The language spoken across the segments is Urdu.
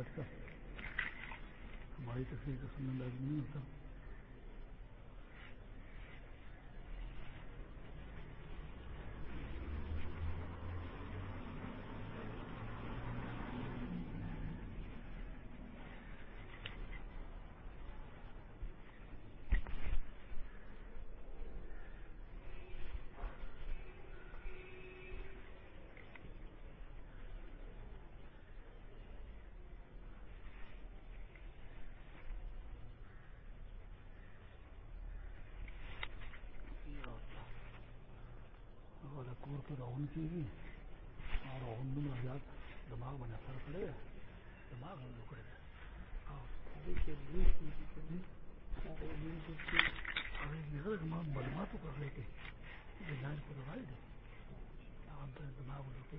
بیٹھ کر ہماری تصویر کا سننا لازمی نہیں ہوتا۔ روہن کی بھی اور میں زیادہ دماغ میں اثر پڑے گا دماغ میں دکڑے گا معلومات کر رہے تھے کو دوائی دے۔ دماغ میں دکھے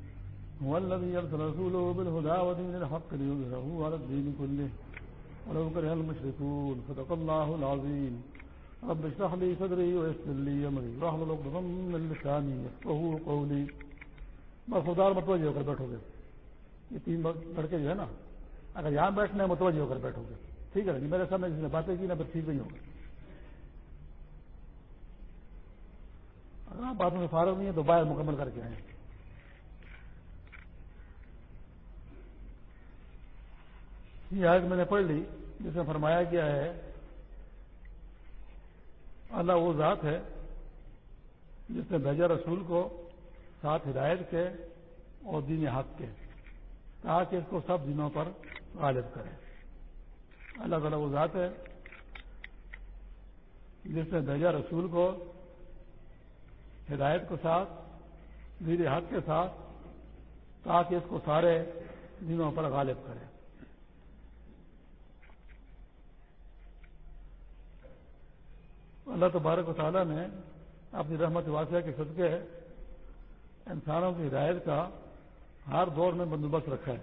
هو الذي يرسل رسوله بالهدى ودين الحق ليظهره على الدين كله. ولو كره المشركون، صدق الله العظيم. رب اشرح لي صدري ويسر لي امري واحلل عقدة من لساني يفقهوا قولي. بس خدا متوجہ ہو کر بیٹھو گے. یہ تین لڑکے جو ہے نا، اگر یہاں بیٹھنا ہے متوجہ ہو کر بیٹھو گے. ٹھیک ہے جی، میرے سامنے جس نے باتیں کی نا بس ٹھیک نہیں ہوگا. اگر آپ باتوں میں فارغ نہیں ہے تو باہر مکمل کر کے آئیں۔ یہ آج میں نے پڑھ لی، جس میں فرمایا گیا ہے، اللہ وہ ذات ہے جس نے بھیجا رسول کو ساتھ ہدایت کے اور دین حق کے تاکہ اس کو سب دنوں پر غالب کرے۔ اللہ تعالیٰ وہ ذات ہے جس نے بھیجا رسول کو ہدایت کو ساتھ، دین حق کے ساتھ تاکہ اس کو سارے دنوں پر غالب کرے۔ اللہ تبارک و تعالیٰ نے اپنی رحمت واسعہ کے صدقے انسانوں کی ہدایت کا ہر دور میں بندوبست رکھا ہے۔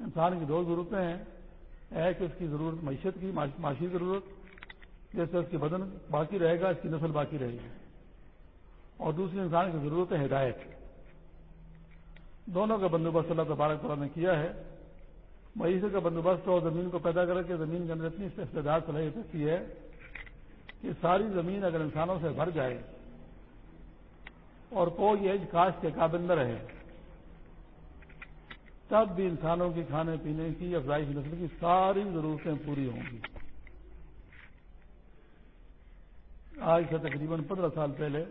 انسان کی دو ضرورتیں ہیں۔ ایک اس کی ضرورت معیشت کی معاشی ضرورت، جیسے اس کی بدن باقی رہے گا، اس کی نسل باقی رہے گی۔ اور دوسری انسان کی ضرورت ہے ہدایت۔ دونوں کا بندوبست اللہ تبارک تعالیٰ نے کیا ہے۔ معیشت کا بندوبست ہو زمین کو پیدا کر کے زمین کے اندر اتنی استعداد صلاحیت ہوتی ہے کہ ساری زمین اگر انسانوں سے بھر جائے اور کوئی ایج کاشت کے قابل نہ رہے، تب بھی انسانوں کی کھانے پینے کی افزائش نسل کی ساری ضرورتیں پوری ہوں گی۔ آج سے تقریباً پندرہ سال پہلے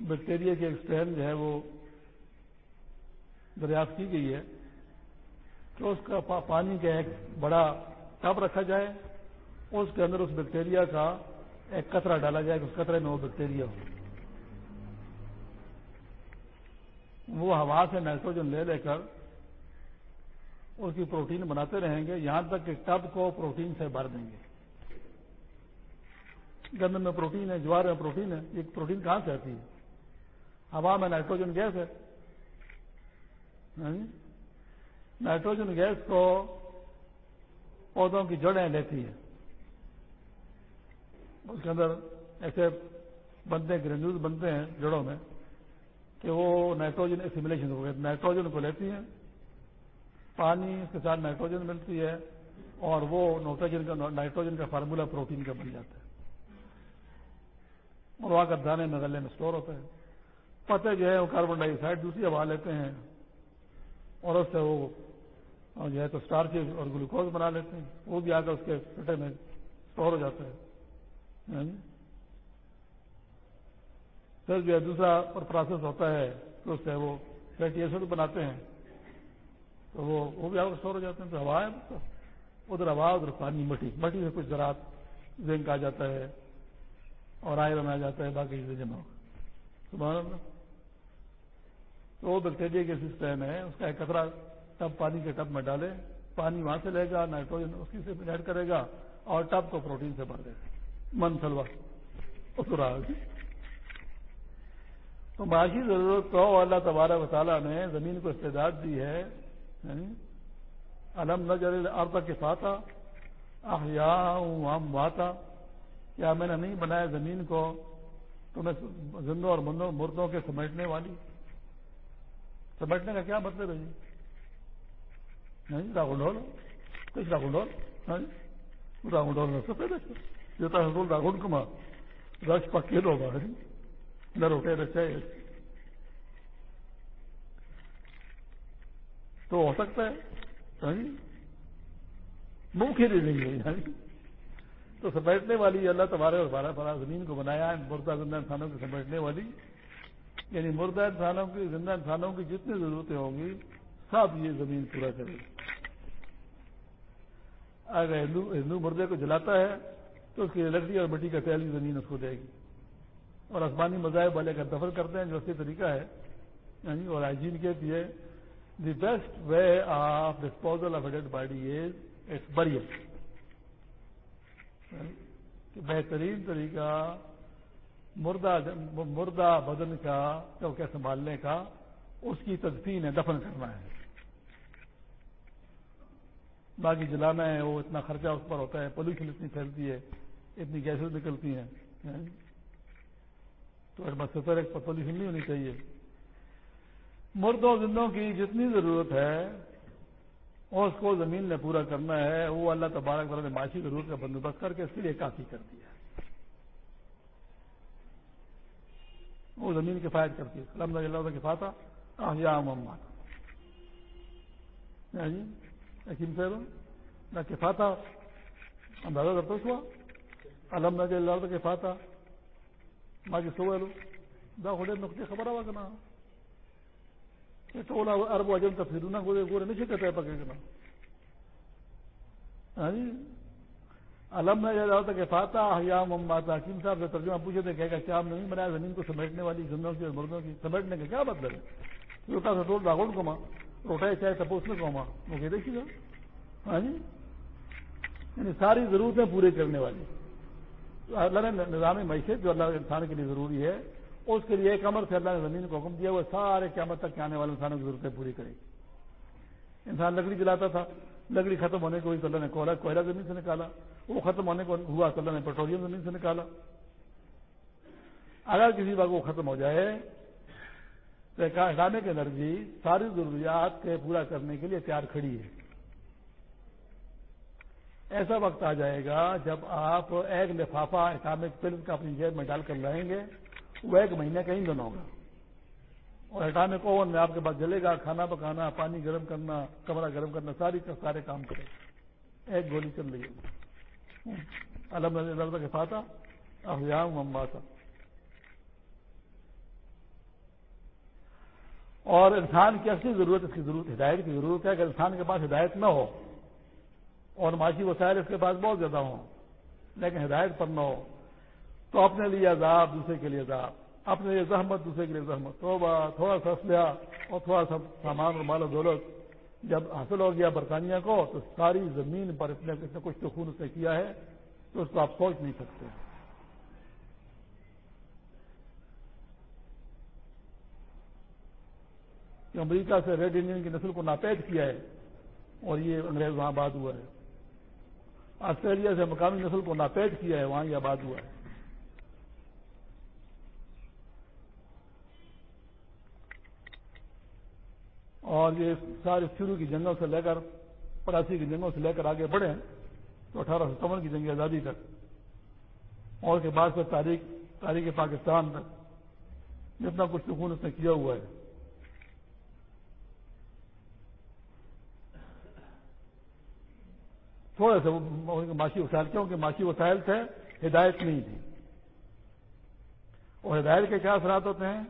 بیکٹیریا کی ایکسٹین جو ہے وہ دریافت کی گئی ہے تو اس کا پانی کا ایک بڑا ٹب رکھا جائے اس کے اندر اس بیکٹیریا کا ایک قطرہ ڈالا جائے اس قطرے میں وہ بیکٹیریا ہو۔ وہ ہوا سے نائٹروجن لے لے کر اس کی پروٹین بناتے رہیں گے، یہاں تک کہ ٹب کو پروٹین سے بھر دیں گے۔ گندم میں پروٹین ہے، جوار میں پروٹین ہے، یہ پروٹین کہاں سے آتی ہے؟ ہوا میں نائٹروجن گیس ہے۔ ہاں جی؟ نائٹروجن گیس کو پودوں کی جڑیں لیتی ہیں۔ اس کے اندر ایسے بنتے ہیں گرینیوز بنتے ہیں جڑوں میں کہ وہ نائٹروجن ایسیملیشن ہو گئے نائٹروجن کو لیتی ہیں، پانی، اس کے ساتھ نائٹروجن ملتی ہے اور وہ نائٹروجن کا نائٹروجن کا فارمولا پروٹین کا بن جاتا ہے۔ اور وہاں کا دانے میں میں اسٹور ہوتا ہے۔ پتے جو ہے وہ کاربن ڈائی آکسائڈ دوسری ہوا لیتے ہیں اور اس سے وہ جو ہے تو اسٹارچز اور گلوکوز بنا لیتے ہیں۔ وہ بھی آ کر اس کے پٹے میں اسٹور ہو جاتا ہے۔ ہاں جی۔ پھر جو ہے دوسرا اور پروسیس ہوتا ہے تو اس سے وہ فیٹی ایسڈ بناتے ہیں، تو وہ بھی آپ اسٹور ہو جاتے ہیں، تو ہوا ہے ادھر ہوا، ادھر پانی، مٹی۔ مٹی سے کچھ زراعت زنک آ جاتا ہے اور آئرن آ جاتا ہے، باقی چیزیں جمع ہو تو وہ بیکٹیریا کے سسٹم ہے، اس کا ایک کترا ٹب پانی کے ٹب میں ڈالے، پانی وہاں سے لے گا نائٹروجن اس کی سے ایڈ کرے گا اور ٹب کو پروٹین سے بھر دے گا۔ من سلوا تو معاشی ضرورت تو اللہ تبارک و تعالیٰ نے زمین کو استعداد دی ہے یعنی الم نظر ارد کے فاتا ہم واتا کیا میں نے نہیں بنایا زمین کو تو میں زندوں اور مردوں کے سمیٹنے والی؟ سمیٹنے کا کیا مطلب ہے جی؟ نہیں راگنڈول کچھ راگنڈول راگنڈول میں سفید یہ تو راگنڈ کمار رش پکے لوگ نہ روٹے رچے تو ہو سکتا ہے منہ کھیری نہیں ہے تو سمیٹنے والی اللہ تبارے اور بارہ بارہ زمین کو بنایا مردہ زندہ انسانوں کو سمیٹنے والی۔ یعنی مردہ انسانوں کی، زندہ انسانوں کی جتنی ضرورتیں ہوں گی، سب یہ زمین پورا کرے۔ گی اگر ہندو مردے کو جلاتا ہے تو اس کی لکڑی اور مٹی کا تیل بھی زمین اس کو دے گی۔ اور آسمانی مذاہب والے کا دفن کرتے ہیں، جو اسی طریقہ ہے۔ یعنی اور ہائیجین کے لیے the best way of disposal of dead body is its burial بہترین طریقہ مردہ مردہ بدن کا چوکے سنبھالنے کا، اس کی تدفین ہے، دفن کرنا ہے۔ باقی جلانا ہے، وہ اتنا خرچہ اس پر ہوتا ہے، پولوشن اتنی پھیلتی ہے۔ اتنی گیسز نکلتی ہیں۔ یعنی تو بس پر پولوشن نہیں ہونی چاہیے۔ مردوں، زندوں کی جتنی ضرورت ہے اور اس کو زمین نے پورا کرنا ہے۔ وہ اللہ تبارک تعالیٰ نے معاشی ضرورت کا بندوبست کر کے اس کے لیے کافی کر دیا وہ زمین کفایت کرتی ہے۔ الحمد للہ کفاتا یا محمد۔ جی حکیم صاحب نہ کفاتا اندازہ کرتا ہوا۔ الحمد للہ کفاتا ماں کی جی سو دا خود نقطے خبر ہوا کہ نا ٹولا ارب اجن کا پھر گورے گورے نہیں کہتے ہیں پکڑ کے ہاں جی یعنی علم میں جاتا تھا کہ فاتح یا مماتا حکیم صاحب سے ترجمہ پوچھے تھے کہ کیا نہیں بنایا زمین کو سمیٹنے والی زندوں کی اور مردوں کی سمیٹنے کا کیا مطلب ہے روٹا سے ٹول راگوڑ کو ماں روٹا چاہے تپوس میں کو ماں وہ کہ دیکھیے گا ہاں جی یعنی-, یعنی ساری ضرورتیں پورے کرنے والی۔ اللہ نے نظام معیشت جو اللہ انسان کے لیے ضروری ہے، اس کے لیے ایک عمر سے اللہ نے زمین کو حکم دیا، وہ سارے قیامت تک کے آنے والے انسانوں کی ضرورتیں پوری کرے گی۔ انسان لکڑی جلاتا تھا، لکڑی ختم ہونے کو ہوئی تو اللہ نے کوئلہ کوئلہ زمین سے نکالا۔ وہ ختم ہونے کو ہوا تو اللہ نے پیٹرولیم زمین سے نکالا۔ اگر کسی بات وہ ختم ہو جائے، تو اٹامک انرجی، ساری ضروریات کے پورا کرنے کے لیے تیار کھڑی ہے۔ ایسا وقت آ جائے گا جب آپ ایک لفافہ اٹامک پلس کا اپنی جیب میں ڈال کر لائیں گے، وہ ایک مہینے کا ایندھن ہوگا۔ اور اٹامک اوون میں آپ کے پاس جلے گا، کھانا پکانا، پانی گرم کرنا، کمرہ گرم کرنا، ساری سارے کام کرے۔ ایک گولی چل رہی ہے۔ الحمد للہ کے فاتح افیام ممباسا اور انسان کی اصلی ضرورت، اس کی ضرورت، ہدایت کی ضرورت ہے۔ کہ انسان کے پاس ہدایت نہ ہو اور معاشی وسائل اس کے پاس بہت زیادہ ہوں۔ لیکن ہدایت پر نہ ہو۔ تو اپنے لیے عذاب، دوسرے کے لیے عذاب۔ اپنے لیے زحمت، دوسرے کے لیے زحمت۔ تو تھوڑا سا اسلحہ اور تھوڑا سا سامان اور مال و دولت۔ جب حاصل ہو گیا برطانیہ کو، تو ساری زمین پر اتنے اتنے کچھ تو خون اس نے کیا ہے تو اس کو آپ سوچ نہیں سکتے۔ کہ امریکہ سے ریڈ انڈین کی نسل کو ناپید کیا ہے اور یہ انگریز وہاں آباد ہوا ہے۔ آسٹریلیا سے مقامی نسل کو ناپید کیا ہے، وہاں یہ آباد ہوا ہے۔ اور یہ سارے شروع کی جنگوں سے لے کر، پڑاسی کی جنگوں سے لے کر آگے بڑھے تو اٹھارہ سو چون کی جنگ آزادی تک۔ اور کے بعد پھر تاریخ تاریخ پاکستان تک، جتنا کچھ سکون اس نے کیا ہوا ہے۔ تھوڑے سے معاشی وسائل کیوں کہ معاشی وسائل تھے، ہدایت نہیں تھی۔ اور ہدایت کے کیا اثرات ہوتے ہیں؟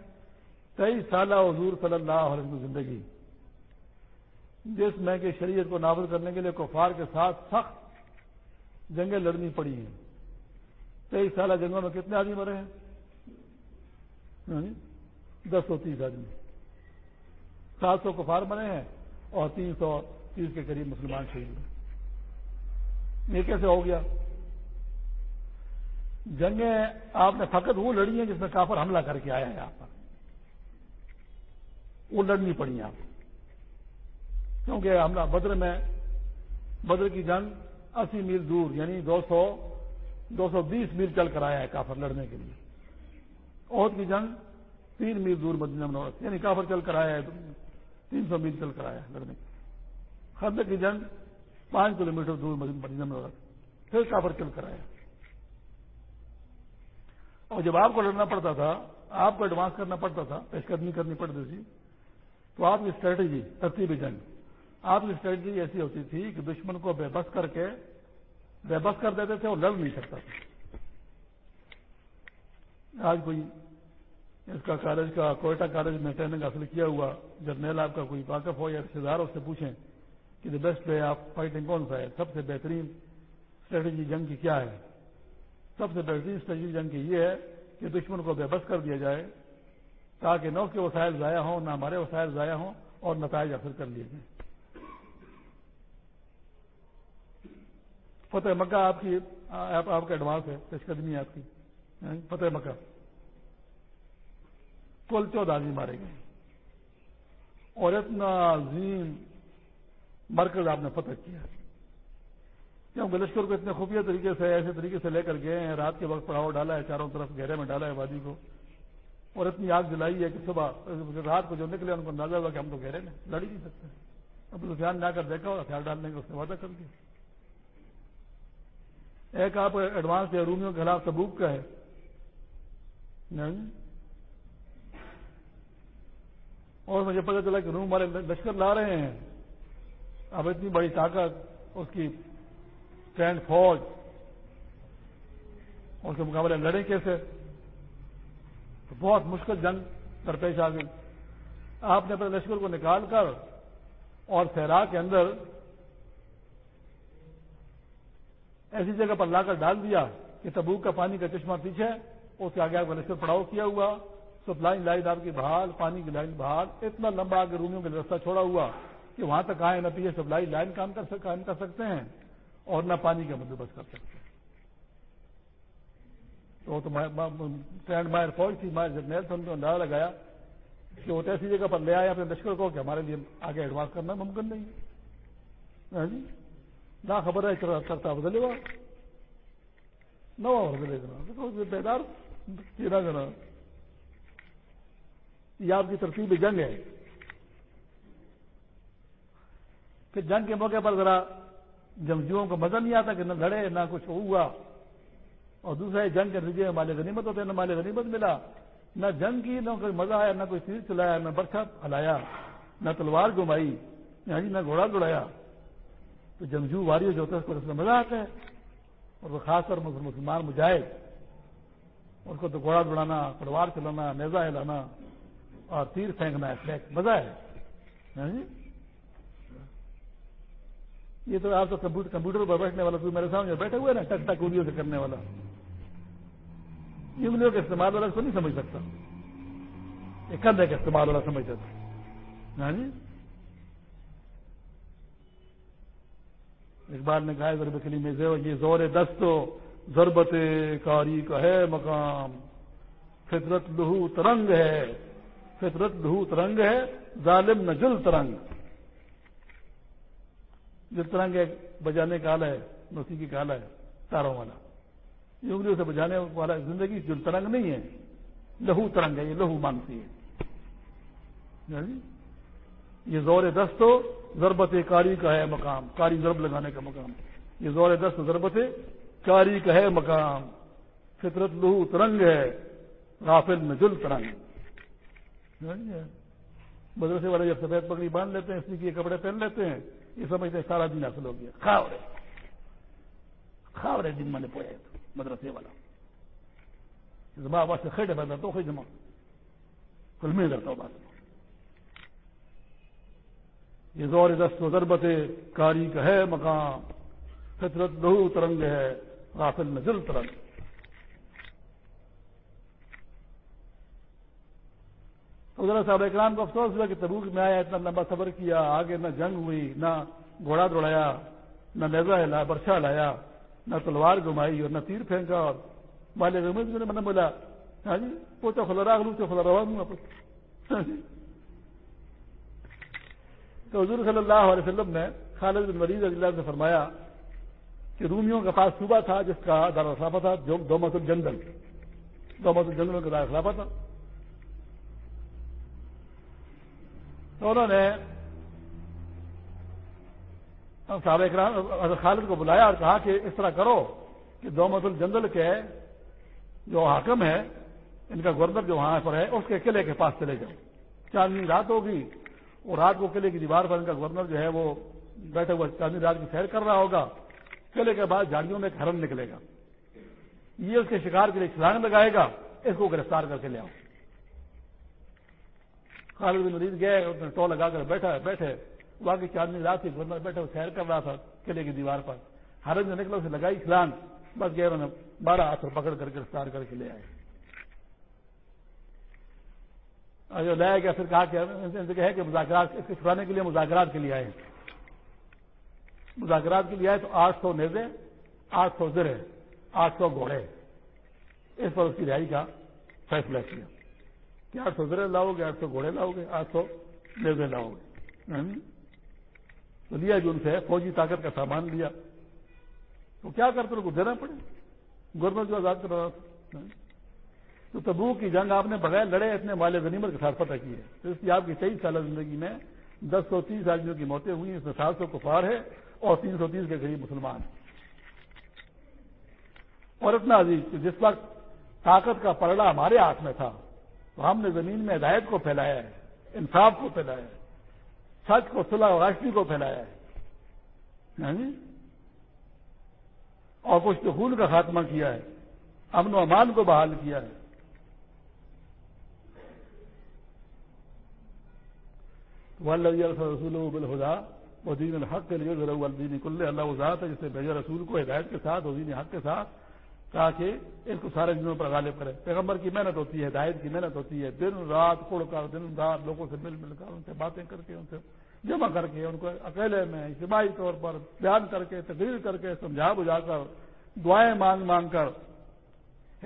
تیئیس سالہ حضور صلی اللہ علیہ وسلم زندگی۔ جس میں کہ شریعت کو نافذ کرنے کے لیے کفار کے ساتھ سخت جنگیں لڑنی پڑی ہیں۔ تیئیس سالہ جنگوں میں کتنے آدمی مرے ہیں؟ یعنی دس سو تیس آدمی۔ سات سو کفار مرے ہیں اور تین سو تیس کے قریب مسلمان شہید ہوئے۔ یہ کیسے ہو گیا؟ جنگیں آپ نے فقط وہ لڑی ہیں جس میں کافر حملہ کر کے آیا ہے آپ پر۔ وہ لڑنی پڑی آپ کیونکہ حملہ بدر میں، بدر کی جنگ اسی میل دور یعنی دو سو دو سو بیس میل چل کر آیا ہے کافر لڑنے کے لیے۔ عہد کی جنگ تین میل دور مدینہ منورت یعنی کافر چل کر آیا ہے، تین سو میل چل کر آیا ہے لڑنے۔ خد کی جنگ پانچ کلو میٹر دور مدینہ منورت پھر کافر چل کر آیا اور جب آپ کو لڑنا پڑتا تھا، آپ کو ایڈوانس کرنا پڑتا تھا پیش قدمی کرنی پڑتی تھی، تو آپ کی اسٹریٹجی ترتیب جنگ۔ آپ کی اسٹریٹجی ایسی ہوتی تھی کہ دشمن کو بے بس کر کے، بے بس کر دیتے تھے اور لڑ نہیں سکتا تھا۔ آج کوئی اس کا کالج کا کوئٹہ کالج میں ٹریننگ حاصل کیا ہوا، جرنیل آپ کا کوئی واقف ہو یا رشتے دار اس سے پوچھیں۔ کہ the best way of fighting کون سا ہے سب سے بہترین اسٹریٹجی جنگ کی کیا ہے؟ سب سے بہترین اسٹریٹجی جنگ کی یہ ہے کہ دشمن کو بے بس کر دیا جائے تاکہ نہ اس کے وسائل ضائع ہوں، نہ ہمارے وسائل ضائع ہوں اور نتائج حاصل کر لیے جائیں۔ فتح مکہ آپ کی، آپ کا ایڈوانس ہے پیش قدمی ہے آپ کی۔ یعنی فتح مکہ۔ کل چودہ آدمی مارے گئے۔ اور اتنا عظیم مرکز آپ نے فتح کیا۔ کیونکہ لشکر کو اتنے خفیہ طریقے سے، ایسے طریقے سے لے کر گئے ہیں، رات کے وقت پڑاؤ ڈالا ہے، چاروں طرف گہرے میں ڈالا ہے وادی کو۔ اور اتنی آگ جلائی ہے کہ صبح، رات کو جو نکلے ان کو اندازہ ہوا کہ ہم تو گہرے میں لڑ ہی نہیں سکتے۔ اب تو دھیان نہ کر دیکھا اور ہتھیار ڈالنے کا اس نے وعدہ کر دیا۔ ایک آپ ایڈوانس یا رومیوں کے خلاف تبوک کا ہے۔ اور مجھے پتا چلا کہ روم والے لشکر لا رہے ہیں۔ اب اتنی بڑی طاقت، اس کی ٹرینڈ فوج، اس کے مقابلے لڑیں کیسے؟ تو بہت مشکل جنگ درپیش آ گئی۔ آپ نے اپنے لشکر کو نکال کر اور سہرا کے اندر ایسی جگہ پر لا کر ڈال دیا کہ تبوک کا پانی کا چشمہ پیچھے، اس کے آگے آپ کا لشکر پڑاؤ کیا ہوا۔ سپلائی لائن آپ کی بحال، پانی کی لائن بحال، اتنا لمبا آگے رومیوں کا رستہ چھوڑا ہوا۔ کہ وہاں تک آئے نہ پیچھے سپلائی لائن کام کر کام کر سکتے ہیں اور نہ پانی کا بندوبست کر سکتے ہیں۔ تو ٹرینڈ مائر فوج تھی مائر جرنیل تھا ان کو اندازہ لگایا کہ وہ ایسی جگہ پر لے آئے اپنے لشکر کو کہ ہمارے لیے آگے ایڈوانس کرنا ممکن نہیں ہے۔ ہاں جی؟ نہ خبر ہے کرتا بدلے گا نہ بدلے گا بیدار کیا کرنا یہ آپ کی ترتیب جنگ ہے۔ کہ جنگ کے موقع پر ذرا جنگجوؤں کو مزہ نہیں آتا کہ نہ لڑے، نہ کچھ ہوا۔ اور دوسرا جنگ کے نتیجے میں مالے غنیمت ہوتے، نہ مالے غنیمت ملا۔ نہ جنگ کی، نہ کوئی مزہ آیا، نہ کوئی تیر چلایا، نہ برکھا ہلایا، نہ تلوار گمائی نہ جی نہ گھوڑا دوڑایا۔ تو جنگجو واری جو ہوتا ہے اس کو اس میں مزہ آتا ہے۔ اور وہ خاص طور مسلمان مجاہد۔ اس کو تو گھوڑا دوڑانا، تلوار چلانا نیزا ہلانا اور تیر پھینکنا ہے مزہ ہے۔ ہاں جی؟ یہ تو آپ تو کمپیوٹر پر بیٹھنے والا تو میرے سامنے بیٹھے ہوئے نا، ٹک ٹک انگلیوں سے کرنے والا۔ انگلیوں کے استعمال والا کو نہیں سمجھ سکتا۔ یہ کندھے کا استعمال والا سمجھ سکتا ہاں جی؟ اقبال نے کہا ضرب کلی میں یہ زور دستو ضربت کاری کا ہے مقام۔ فطرت لہو ترنگ ہے۔ فطرت لہو ترنگ ہے، ظالم نہ جل ترنگ۔ جل ترنگ ایک بجانے کا آلہ ہے موسیقی کا آلہ ہے، تاروں والا۔ یہ انگلیوں سے بجانے والا زندگی جل ترنگ نہیں ہے، لہو ترنگ ہے، یہ لہو مانگتی ہے۔ جی؟ یہ زور دست ضربت کاری کا ہے مقام، کاری ضرب لگانے کا مقام۔ یہ زور دست ضربت کاری کا ہے مقام۔ فطرت لہو ترنگ ہے، غافل میں جل ترنگ جی؟ مدرسے والے جب سفید پگڑی باندھ لیتے ہیں اسی کے کپڑے پہن لیتے ہیں۔ یہ سمجھتے سارا دن حاصل ہو گیا۔ کھاورے کھاورے دن میں نے پویا مدرسے والا۔ زما سے خیڈ بندہ تو خی جمع کل میں کرتا ہوں بات۔ یہ زور دست و ضربت کاری کا ہے مقام۔ فطرت لہو ترنگ ہے، غافل میں جل ترنگ۔ ادھر صاحب اکرام کو افسوس ہوا کہ تبوک میں آیا، اتنا لمبا سفر کیا، آگے نہ جنگ ہوئی، نہ گھوڑا دوڑایا، نہ نیزا ہلا برشا لایا، نہ تلوار گھمائی اور نہ تیر پھینکا اور والے نے من بولا۔ ہاں جی وہ تو خلا راگ لوں تو خلا روا دوں ہاں جی۔ تو حضور صلی اللہ علیہ وسلم نے خالد بن ولید اللہ سے فرمایا کہ رومیوں کے پاس صوبہ تھا جس کا دار خلافہ تھا، جو دو مت الجنگل دو مت الجنگلوں کا دار خلافہ تھا۔ تو انہوں نے صحابہ اکرام خالد کو بلایا اور کہا کہ اس طرح کرو کہ دو مت الجنگل کے جو حاکم ہے، ان کا گورنر جو وہاں پر ہے، اس کے قلعے کے پاس چلے جاؤ چاندنی رات ہوگی اور رات کو قلعے کی دیوار پر ان کا گورنر جو ہے وہ بیٹھے ہوا چاندنی رات کی سیر کر رہا ہوگا۔ قلعے کے بعد جھاڑیوں میں ایک ہرن نکلے گا۔ یہ اس کے شکار کے لیے چھلانگ لگائے گا، اس کو گرفتار کر کے لے آؤ۔ خالد بن مریض گئے، اس نے ٹو لگا کر بیٹھا، بیٹھے۔ وہاں کی چاندنی رات کی گورنر بیٹھے، وہ سیر کر رہا تھا قلعے کی دیوار پر۔ ہرن جو نکلا، اسے لگائی چھلانگ بس گئے، انہوں نے بارہ ہاتھ پکڑ کر گرفتار کر کے لے آئے۔ جو لایا گیا پھر کہا کہ کہ مذاکرات اس کے چھڑانے کے لیے مذاکرات کے لیے آئے۔ مذاکرات کے لیے آئے تو آٹھ سو نیزے، آٹھ سو زرے، آٹھ سو گھوڑے۔ اس پر اس کی رہائی کا فیصلہ کیا۔ کہ آٹھ سو زرے لاؤ گے آٹھ سو گھوڑے لاؤ گے آٹھ سو نیزے لاؤ گے۔ جی؟ تو لیا جو ان سے فوجی طاقت کا سامان لیا۔ تو کیا کرتے ان کو دینا پڑے۔ گورنمنٹ جو آزاد کر رہا تھا؟ تو تبو کی جنگ آپ نے بغیر لڑے اتنے مال غنیمت کے ساتھ فتح کی ہے۔ تو اس کی آپ کی تیئیس سالہ زندگی میں دس سو تیس آدمیوں کی موتیں ہوئی اس میں سات سو کفار ہے اور تین سو تیس کے قریب مسلمان اور اتنا عزیز کہ جس وقت طاقت کا پلڑا ہمارے ہاتھ میں تھا تو ہم نے زمین میں ہدایت کو پھیلایا ہے، انصاف کو پھیلایا ہے، سچ کو صلاح راشٹری کو پھیلایا ہے۔ ہاں جی؟ اور کچھ تو خون کا خاتمہ کیا ہے، امن و امان کو بحال کیا ہے۔ رسول بالخدا ودین الحق کے لیے الدین کل اللہ وزاد ہے جس نے بھیجا رسول کو ہدایت کے ساتھ ودین حق کے ساتھ۔ تاکہ اس کو سارے دنوں پر غالب کرے۔ پیغمبر کی محنت ہوتی ہے، ہدایت کی محنت ہوتی ہے۔ دن رات کڑ کر، دن رات لوگوں سے مل مل کر ان سے باتیں کر کے، ان سے جمع کر کے، ان کو اکیلے میں اجتماعی طور پر بیان کر کے، تقریر کر کے، سمجھا بجھا کر، دعائیں مانگ مانگ کر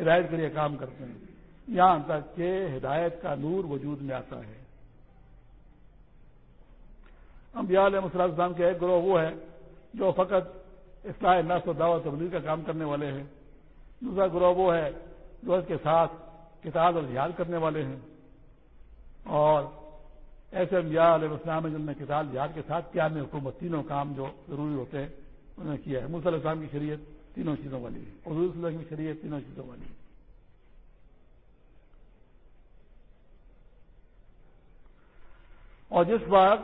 ہدایت کے لیے کام کرتے ہیں۔ یہاں تک کہ ہدایت کا نور وجود میں آتا ہے۔ انبیاء علیہ مسلم السلام کے ایک گروہ وہ ہے جو فقط اصلاح نس و دعوت تبدیل کا کام کرنے والے ہیں۔ دوسرا گروہ وہ ہے جو اس کے ساتھ کتاب اور جہاد کرنے والے ہیں۔ اور ایسے انبیاء علیہ السلام جن نے کتاب جہاد کے ساتھ کیا، میں حکومت تینوں کام جو ضروری ہوتے ہیں، انہوں نے کیا ہے۔ علیہ السلام کی شریعت تینوں چیزوں والی ہے۔ حضور صلی اللہ کی شریعت تینوں چیزوں والی ہے۔ اور جس بات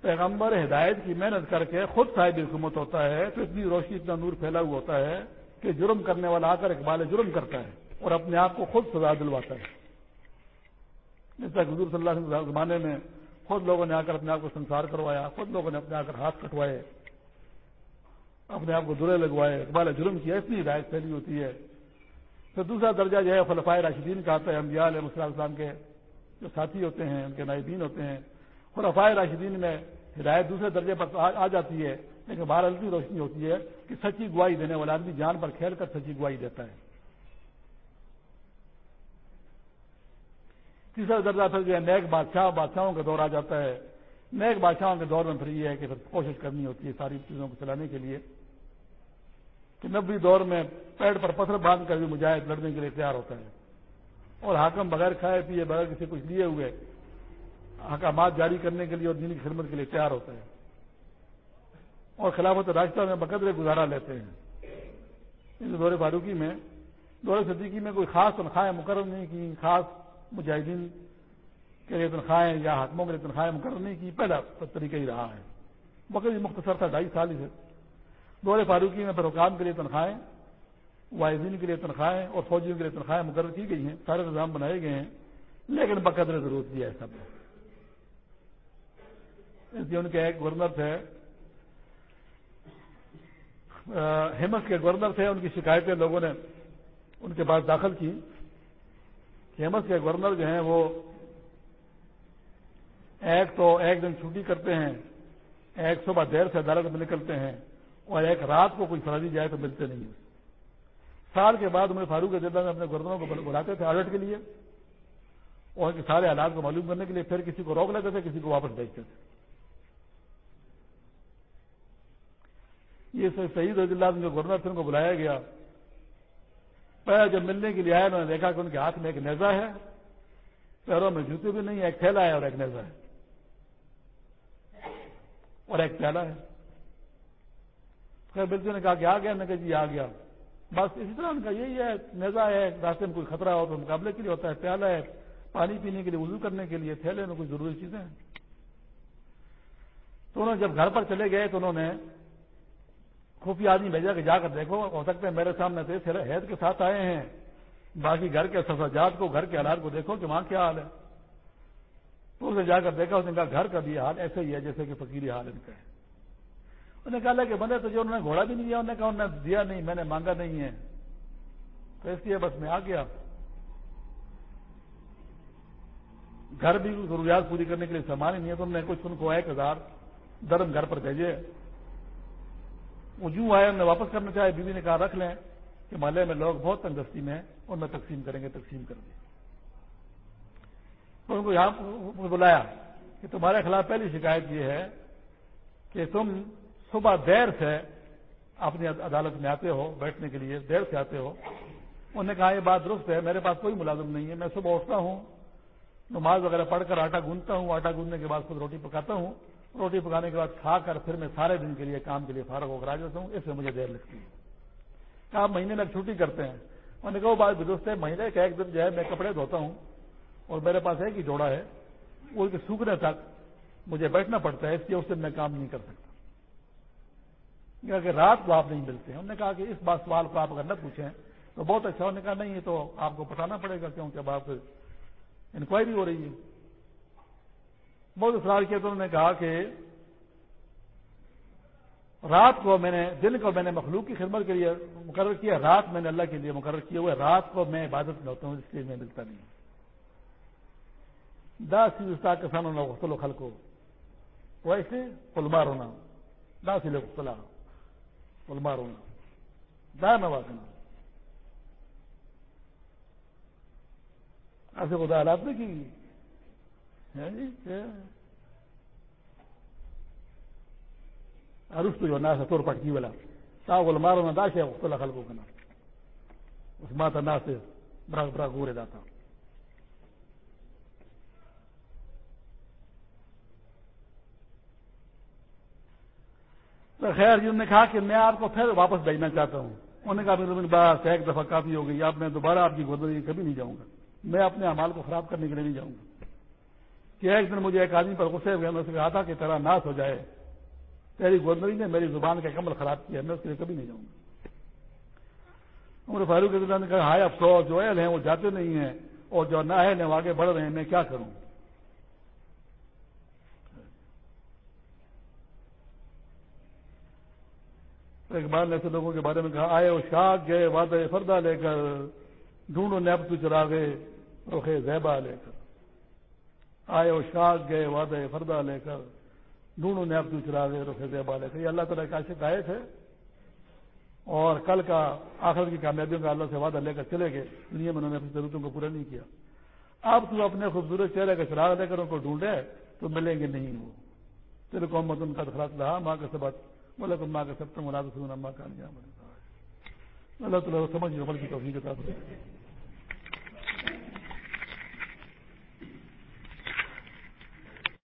پیغمبر ہدایت کی محنت کر کے خود صاحب حکومت ہوتا ہے تو اتنی روشنی، اتنا نور پھیلا ہوا ہوتا ہے کہ جرم کرنے والا آ کر اقبال جرم کرتا ہے اور اپنے آپ کو خود سزا دلواتا ہے۔ جس طرح حضور صلی اللہ علیہ زمانے میں خود لوگوں نے آ کر اپنے آپ کو سنسار کروایا، خود لوگوں نے اپنے آ کر ہاتھ کٹوائے، اپنے آپ کو درے لگوائے، اقبال جرم کی ایسی ہدایت پھیلی ہوتی ہے۔ پھر دوسرا درجہ جو ہے فلفائے راشدین کا آتا ہے امبیا علیہ السلام کے جو ساتھی ہوتے ہیں، ان کے نائبین ہوتے ہیں۔ اور افائے راشدین میں ہدایت دوسرے درجے پر آ جاتی ہے، لیکن باہر الٹی روشنی ہوتی ہے کہ سچی گواہی دینے والا آدمی جان پر کھیل کر سچی گواہی دیتا ہے۔ تیسرا درجہ پھر جو ہے، نیک بادشاہ، بادشاہوں کا دور آ جاتا ہے۔ نیک بادشاہوں کے دور میں پھر یہ ہے کہ پھر کوشش کرنی ہوتی ہے ساری چیزوں کو چلانے کے لیے کہ نبی دور میں پیڑ پر پتھر باندھ کر بھی مجاہد لڑنے کے لیے تیار ہوتا ہے اور حاکم بغیر کھائے پیے، بغیر کسی کچھ لیے ہوئے احکامات جاری کرنے کے لیے اور دین کی خدمت کے لیے تیار ہوتا ہے اور خلافت راستہ میں بقدر گزارا لیتے ہیں۔ اس دور فاروقی میں دور صدیقی میں کوئی خاص تنخواہیں مقرر نہیں کی، خاص مجاہدین کے لیے تنخواہیں یا حکموں کے لیے تنخواہیں مقرر نہیں کی پہلا طریقہ ہی رہا ہے۔ وقت مختصر تھا، ڈھائی سال ہی سے۔ دور فاروقی میں پیروکام کے لیے تنخواہیں واحدین کے لیے تنخواہیں اور فوجیوں کے لیے تنخواہیں مقرر کی گئی ہیں، سارے نظام بنائے گئے ہیں، لیکن بقدر ضرورت دیا ہے سب نے اس لیے ان کے ایک گورنر تھے ہیمس کے گورنر تھے، ان کی شکایتیں لوگوں نے ان کے پاس داخل کی ہیمس کے گورنر جو ہیں وہ ایک تو ایک دن چھٹی کرتے ہیں، ایک صبح دیر سے عدالت میں نکلتے ہیں اور ایک رات کو کوئی فرضی جائے تو ملتے نہیں سال کے بعد انہیں فاروق جدہ میں اپنے گردنوں کو بلاتے تھے آڈٹ کے لیے اور کے سارے حالات کو معلوم کرنے کے لیے پھر کسی کو روک لیتے تھے، کسی کو واپس بھیجتے تھے۔ یہ شہید رضی اللہ جو گورنر تھے ان کو بلایا گیا۔ پہلے جب ملنے کے لیے آئے، انہوں نے دیکھا کہ ان کے ہاتھ میں ایک نیزا ہے۔ پیروں میں جوتے بھی نہیں، ایک تھیلا ہے اور ایک نیزا ہے۔ اور ایک پیالہ ہے۔ خیر بلچوں نے کہا کہ آ گیا۔ میں کہا جی آ گیا۔ بس اسی طرح ان کا یہی ہے نیزا ہے، راستے میں کوئی خطرہ ہو تو مقابلے کے لیے ہوتا ہے، پیالہ ہے، پانی پینے کے لیے، وضو کرنے کے لیے، تھیلے میں کوئی ضروری چیزیں ہیں۔ تو انہوں نے جب گھر پر چلے گئے تو انہوں نے خفیہ آدمی بھیجا کہ جا کر دیکھو، ہو سکتے ہیں میرے سامنے سے حید کے ساتھ آئے ہیں۔ باقی گھر کے سفاجات کو، گھر کے حالات کو دیکھو کہ وہاں کیا حال ہے۔ تو اسے جا کر دیکھا، اس نے کہا گھر کا بھی حال ایسے ہی ہے جیسے کہ فقیری حال ان کا ہے۔ انہوں نے کہا کہ بندے تو جو انہوں نے گھوڑا بھی نہیں دیا؟ انہوں نے کہا انہوں نے دیا نہیں، میں نے مانگا نہیں ہے۔ تو اس لیے بس میں آ گیا۔ گھر بھی ضروریات پوری کرنے کے لیے سامان ہی نہیں ہے تو انہوں نے کچھ ان کو ایک ہزار درم گھر پر بھیجے۔ وہ جو آئے انہیں واپس کرنا چاہے، بیوی نے کہا رکھ لیں کہ محلے میں لوگ بہت تندرستی میں ان میں تقسیم کریں گے، تقسیم کر دیں تو ان کو یہاں بلایا کہ تمہارے خلاف پہلی شکایت یہ ہے کہ تم صبح دیر سے اپنی عدالت میں آتے ہو، بیٹھنے کے لیے دیر سے آتے ہو۔ انہوں نے کہا یہ بات درست ہے، میرے پاس کوئی ملازم نہیں ہے، میں صبح اٹھتا ہوں، نماز وغیرہ پڑھ کر آٹا گوندتا ہوں، آٹا گوندنے کے بعد خود روٹی پکاتا ہوں روٹی پکانے کے بعد کھا کر پھر میں سارے دن کے لیے کام کے لیے فارغ ہو کر آ جاتا ہوں، اس میں مجھے دیر لگتی ہے۔ آپ مہینے میں چھٹی کرتے ہیں۔ انہوں نے کہا وہ بات درست ہے، مہینے کا ایک دن جو ہے میں کپڑے دھوتا ہوں اور میرے پاس ایک ہی جوڑا ہے، وہ سوکھنے تک مجھے بیٹھنا پڑتا ہے، اس لیے اس دن میں کام نہیں کر سکتا۔ کہ رات کو آپ نہیں ملتے۔ ہیں انہوں نے کہا کہ اس بات سوال کو آپ اگر نہ پوچھیں تو بہت اچھا۔ انہوں نے کہا نہیں، یہ تو آپ کو بتانا پڑے گا کیونکہ اب آپ انکوائری ہو رہی ہے۔ بہت اصرار کیا تو انہوں نے کہا کہ رات کو میں نے دن کو میں نے مخلوق کی خدمت کے لیے مقرر کیا، رات میں نے اللہ کے لیے مقرر کیا ہوا رات کو میں عبادت میں ہوتا ہوں، اس لیے میں ملتا نہیں داس کسانوں نے غسل و خل کو ویسے پلمار ہونا داس لوگ پلمار ہونا دا نوازنا ایسے خدا حالات نے کی۔ یعنی ارستو جو ناسا تور پٹکی جی والا۔ تا ول مارو نہ داشه خپل خلکو کنه اوس ما ته ناس برا برا ګوره داتا۔ تو خیر جی نے کہا کہ میں آپ کو پھر واپس بھیجنا چاہتا ہوں۔ انہوں نے کہا مطلب میرے بس ایک دفعہ کافی ہو گئی۔ اب میں دوبارہ آپ کی گودری کبھی نہیں جاؤں گا۔ میں اپنے امال کو خراب کرنے کے لیے نہیں جاؤں گا۔ کہ ایک دن مجھے ایک آدمی پر غصے ہوئے، میں سے کہا تھا کہ تیرا ناس ہو جائے، تیری گوندری نے میری زبان کا کمل خراب کیا، میں اس کے لیے کبھی نہیں جاؤں گا۔ عمر فاروق نے کہا، ہائے افسوس، جو اہل ہیں وہ جاتے نہیں ہیں اور جو نہ اہل ہیں وہ آگے بڑھ رہے ہیں، میں کیا کروں؟ ایک بار نے ایسے لوگوں کے بارے میں کہا، آئے وہ شاخ گئے وعدے فردا لے کر، ڈھونڈو نیب تو چرا گئے روخے زیبا لے کر۔ آئے وہ شاخ گئے وعدے فردا لے کر ڈھونڈو نے اب چرا گئے رخ زیبا لے کر۔ یہ اللہ تعالیٰ کا عاشق آئے تھے اور کل کا آخر کی کامیابیوں کا اللہ سے وعدہ لے کر چلے گئے۔ دنیا میں انہوں نے اپنی ضرورتوں کو پورا نہیں کیا۔ اب تو اپنے خوبصورت چہرے کا چراغ لے کر ان کو ڈھونڈے تو ملیں گے نہیں وہ۔ تیرے کو مت ان کا خلاص رہا۔ ماں کا سبق بولے تم ماں کا سب تم ماں کا اللہ تعالیٰ سمجھ عمل کی توفیق کے ساتھ